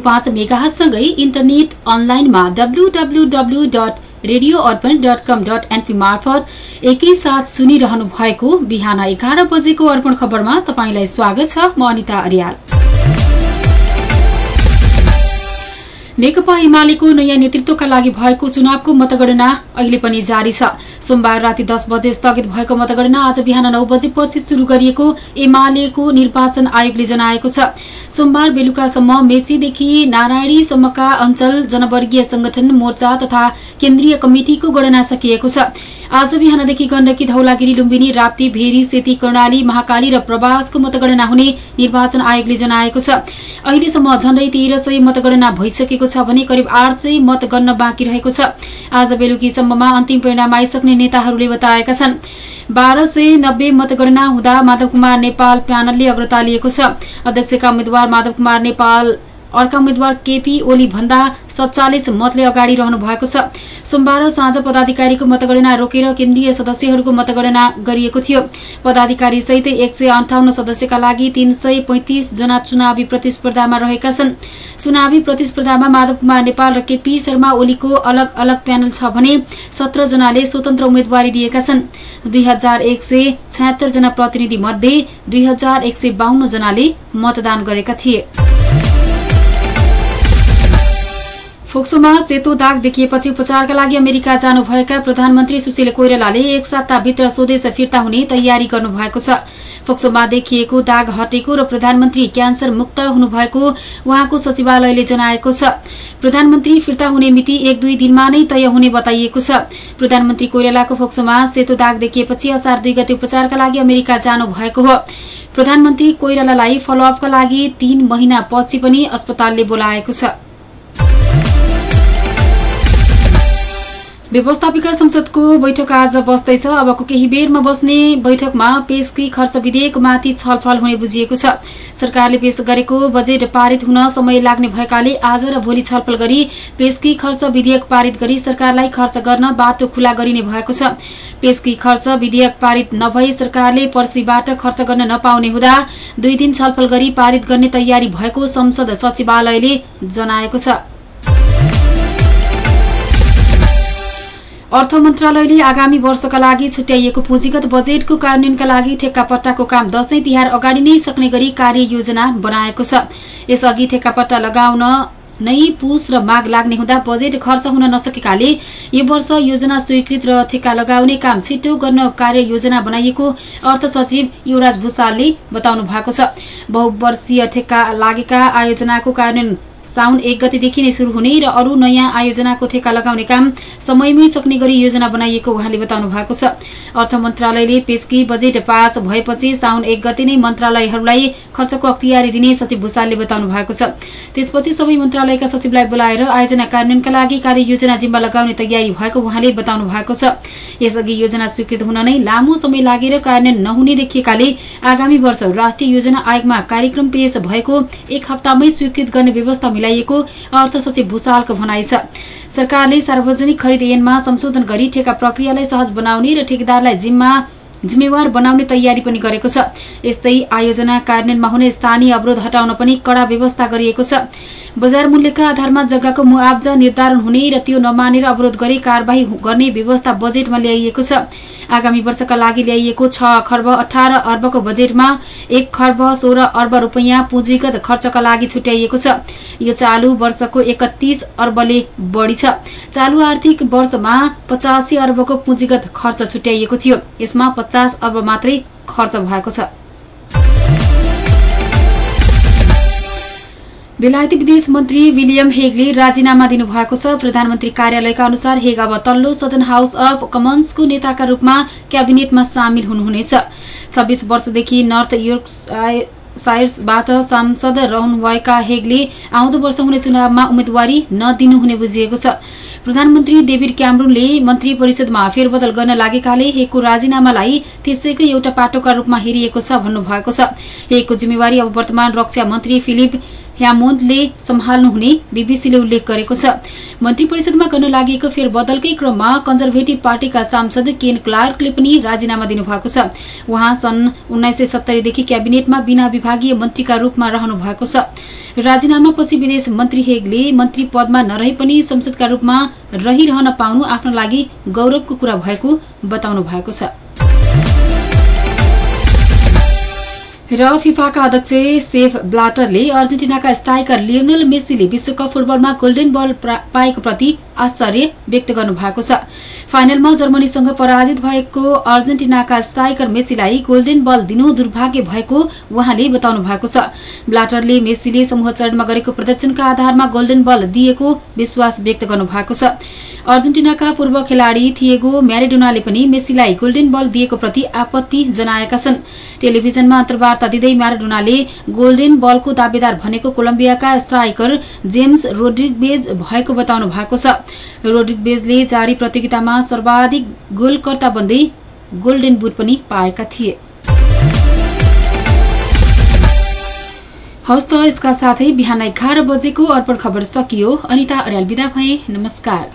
पाँच मेगासँगै इन्टरनेट अनलाइनमा W W W dot radio Arpan dot com dot NP मार्फत एकैसाथ सुनिरहनु भएको बिहान एघार बजेको अर्पण खबरमा तपाईँलाई स्वागत छ म अनिता अर्याल। नेकपा एमालेको नयाँ नेतृत्वका लागि भएको चुनावको मतगणना अहिले पनि जारी छ। सोमबार राति दस बजे स्थगित भएको मतगणना आज बिहान नौ बजेपछि शुरू गरिएको एमालेको निर्वाचन आयोगले जनाएको छ। सोमबार बेलुकासम्म मेचीदेखि नारायणीसम्मका अञ्चल जनवर्गीय संगठन मोर्चा तथा केन्द्रीय कमिटिको गणना सकिएको छ। आज बिहानदेखि गण्डकी धौलागिरी लुम्बिनी राप्ती भेरी सेती कर्णाली महाकाली र प्रवासको मतगणना हुने निर्वाचन आयोगले जनाएको छ। अहिलेसम्म झण्डै तेह्र सय मतगणना भइसकेको छ भने करिब आठ सय मत गन्न बाँकी रहेको छ। आज बेलुकीसम्ममा अन्तिम परिणाम आइसक्ने नेताहरूले बताएका छन्। बाह्र सय नब्बे मतगणना हुँदा माधव कुमार नेपाल प्यानलले अग्रता लिएको छ। अध्यक्षका उम्मेद्वार माधव कुमार नेपाल अर्का उम्मेद्वार केपी ओली भन्दा सत्तालिस मतले अगाडि रहनु भएको छ। सोमबार साँझ पदाधिकारीको मतगणना रोकेर केन्द्रीय सदस्यहरूको मतगणना गरिएको थियो। पदाधिकारी सहित एक सदस्यका लागि तीन सय पैंतिस जना चुनावी प्रतिस्पर्धामा रहेका छन्। चुनावी प्रतिस्पर्धामा माधव कुमार नेपाल र केपी शर्मा ओलीको अलग अलग प्यानल छ भने सत्र जनाले स्वतन्त्र उम्मेद्वारी दिएका छन्। दुई हजार एक सय छयत्तर जना प्रतिनिधि मध्ये दुई हजार एक सय बाहन्न जनाले मतदान गरेका थिए। फोक्सोमा सेतो दाग देखिएपछि उपचारका लागि अमेरिका जानुभएका प्रधानमन्त्री सुशील कोइरालाले एक साताभित्र स्वदेश फिर्ता हुने तयारी गर्नुभएको छ। फोक्सोमा देखिएको दाग हटेको र प्रधानमन्त्री क्यान्सर मुक्त हुनुभएको उहाँको सचिवालयले जनाएको छ। प्रधानमन्त्री फिर्ता हुने मिति एक दुई दिनमा नै तय हुने बताइएको छ। प्रधानमन्त्री कोइरालाको फोक्सोमा सेतो दाग देखिएपछि असार दुई गते उपचारका लागि अमेरिका जानु भएको हो। प्रधानमन्त्री कोइरालालाई फलोअपका लागि तीन महिना पछि पनि अस्पतालले बोलाएको छ। व्यवस्थापिका संसदको बैठक आज बस्दैछ। अबको केही बेरमा बस्ने बैठकमा पेशकी खर्च विधेयकमाथि छलफल हुने बुझिएको छ। सरकारले पेश गरेको बजेट पारित हुन समय लाग्ने भएकाले आज र भोलि छलफल गरी पेशकी खर्च विधेयक पारित गरी सरकारलाई खर्च गर्न बाटो खुला गरिने भएको छ। पेशकी खर्च विधेयक पारित नभई सरकारले पर्सीबाट खर्च गर्न नपाउने हुँदा दुई दिन छलफल गरी पारित गर्ने तयारी भएको संसद सचिवालयले जनाएको छ। अर्थ मन्त्रालयले आगामी वर्षका लागि छुट्याइएको पुँजीगत बजेटको कार्यान्वयनका लागि ठेक्कापट्टाको काम दशैं तिहार अगाडि नै सक्ने गरी कार्ययोजना बनाएको छ। यसअघि ठेक्कापट्टा लगाउन नै पुस र माग लाग्ने हुँदा बजेट खर्च हुन नसकेकाले यो वर्ष योजना स्वीकृत र ठेक्का लगाउने काम छिटो गर्न कार्ययोजना बनाइएको अर्थ सचिव युवराज भूषालले बताउनु भएको छ। बहुवर्षीय ठेक्का लागेका आयोजनाको कार्यान्वयन साउन एक गतेदेखि नै शुरू हुने र अरू नयाँ आयोजनाको ठेक्का लगाउने काम समयमै सक्ने गरी योजना बनाइएको उहाँले बताउनु भएको छ। अर्थ मन्त्रालयले पेशकी बजेट पास भएपछि साउन एक गते नै मन्त्रालयहरूलाई खर्चको अख्तियारी दिने सचिव भूषालले बताउनु भएको छ। त्यसपछि सबै मन्त्रालयका सचिवलाई बोलाएर आयोजना कार्यान्वयनका लागि कार्ययोजना जिम्मा लगाउने तयारी भएको उहाँले बताउनु भएको छ। यसअघि योजना स्वीकृत हुन नै लामो समय लागेर कार्यान्वयन नहुने देखिएकाले आगामी वर्ष राष्ट्रिय योजना आयोगमा कार्यक्रम पेश भएको एक हप्तामै स्वीकृत गर्ने व्यवस्था मिलाइएको अर्थ सचिव भूषालको भनाइ छ। सरकारले सार्वजनिक खरिद ऐनमा संशोधन गरी ठेका प्रक्रियालाई सहज बनाउने र ठेकेदारलाई जिम्मा जिम्मेवार बनाउने तयारी पनि गरेको छ। यस्तै आयोजना कार्यान्वयनमा हुने स्थानीय अवरोध हटाउन पनि कड़ा व्यवस्था गरिएको छ। बजार मूल्यका आधारमा जग्गाको मुआब्जा निर्धारण हुने र त्यो नमानेर अवरोध गरी कार्यवाही गर्ने व्यवस्था बजेटमा ल्याइएको छ। आगामी वर्षका लागि ल्याइएको छ खर्ब अठार अर्बको बजेटमा एक खर्ब सोह्र अर्ब रूपियाँ पुँजीगत खर्चका लागि छुट्याइएको छ। यो चालू वर्षको एकतीस अर्बले बढ़ी छ। चालू आर्थिक वर्षमा पचासी अर्बको पुँजीगत खर्च छुट्याइएको थियो। यसमा पचास अर्ब मात्रै खर्च भएको छ। बेलायती विदेश मन्त्री विलियम हेगले राजीनामा दिनुभएको छ। प्रधानमन्त्री कार्यालयका अनुसार हेग अब तल्लो सदन हाउस अफ कमन्सको नेताका रूपमा क्याबिनेटमा सामेल हुनुहुनेछ। छब्बीस वर्षदेखि नर्थ सायर्सबाट सांसद रहनुभएका हेगले आउँदो वर्ष हुने चुनावमा उम्मेद्वारी नदिनुहुने बुझिएको छ। प्रधानमन्त्री डेभिड क्यामरूनले मन्त्री परिषदमा फेरबदल गर्न लागेकाले हेगको राजीनामालाई त्यसैकै एउटा पाटोका रूपमा हेरिएको छ भन्नुभएको छ। हेगको जिम्मेवारी अब वर्तमान रक्षा मन्त्री फिलिप ह्यामोन्दले सम्हाल्नुहुने बीबीसीले उल्लेख गरेको छ। मन्त्री परिषदमा गर्न लागि फेरबदलकै क्रममा कन्जर्भेटिभ पार्टीका सांसद केन क्लार्कले पनि राजीनामा दिनुभएको छ। उहाँ सन् उन्नाइस सय सत्तरीदेखि क्याबिनेटमा बिना विभागीय मन्त्रीका रूपमा रहनु भएको छ। राजीनामा पछि विदेश मन्त्री हेगले मन्त्री पदमा नरहे पनि संसदका रूपमा रहिरहन पाउनु आफ्ना लागि गौरवको कुरा भएको बताउनु भएको छ। र फिफाका अध्यक्ष सेफ ब्लाटरले अर्जेन्टिनाका स्थायीकार लियोनल मेसीले विश्वकप फुटबलमा गोल्डेन बल पाएको प्रति आश्चर्य व्यक्त गर्नु भएको छ। फाइनलमा जर्मनीसँग पराजित भएको अर्जेन्टिनाका स्ट्राइकर मेसीलाई गोल्डेन बल दिनु दुर्भाग्य भएको उहाँले बताउनु भएको छ। ब्लाटरले मेसीले समूह चरणमा गरेको प्रदर्शनका आधारमा गोल्डेन बल दिएको विश्वास व्यक्त गर्नु भएको छ। अर्जेन्टिनाका पूर्व खेलाड़ी थिएगो म्यारेडोनाले पनि मेसीलाई गोल्डेन बल दिएको प्रति आपत्ति जनाएका छन्। टेलिभिजनमा अन्तर्वार्ता दिँदै म्यारेडोनाले गोल्डेन बलको दावेदार भनेको कोलम्बियाका स्ट्राइकर जेम्स रोड्रिगेज भएको बताउनु भएको छ। रोड्रिगेजले जारी प्रतियोगितामा सर्वाधिक गोलकर्ता बन्दै गोल्डेन बुट पनि पाएका थिए। हस्त यसका साथै बिहान एघार बजेको अर्पण खबर सकियो। अनिता अर्याल विदा भए। नमस्कार।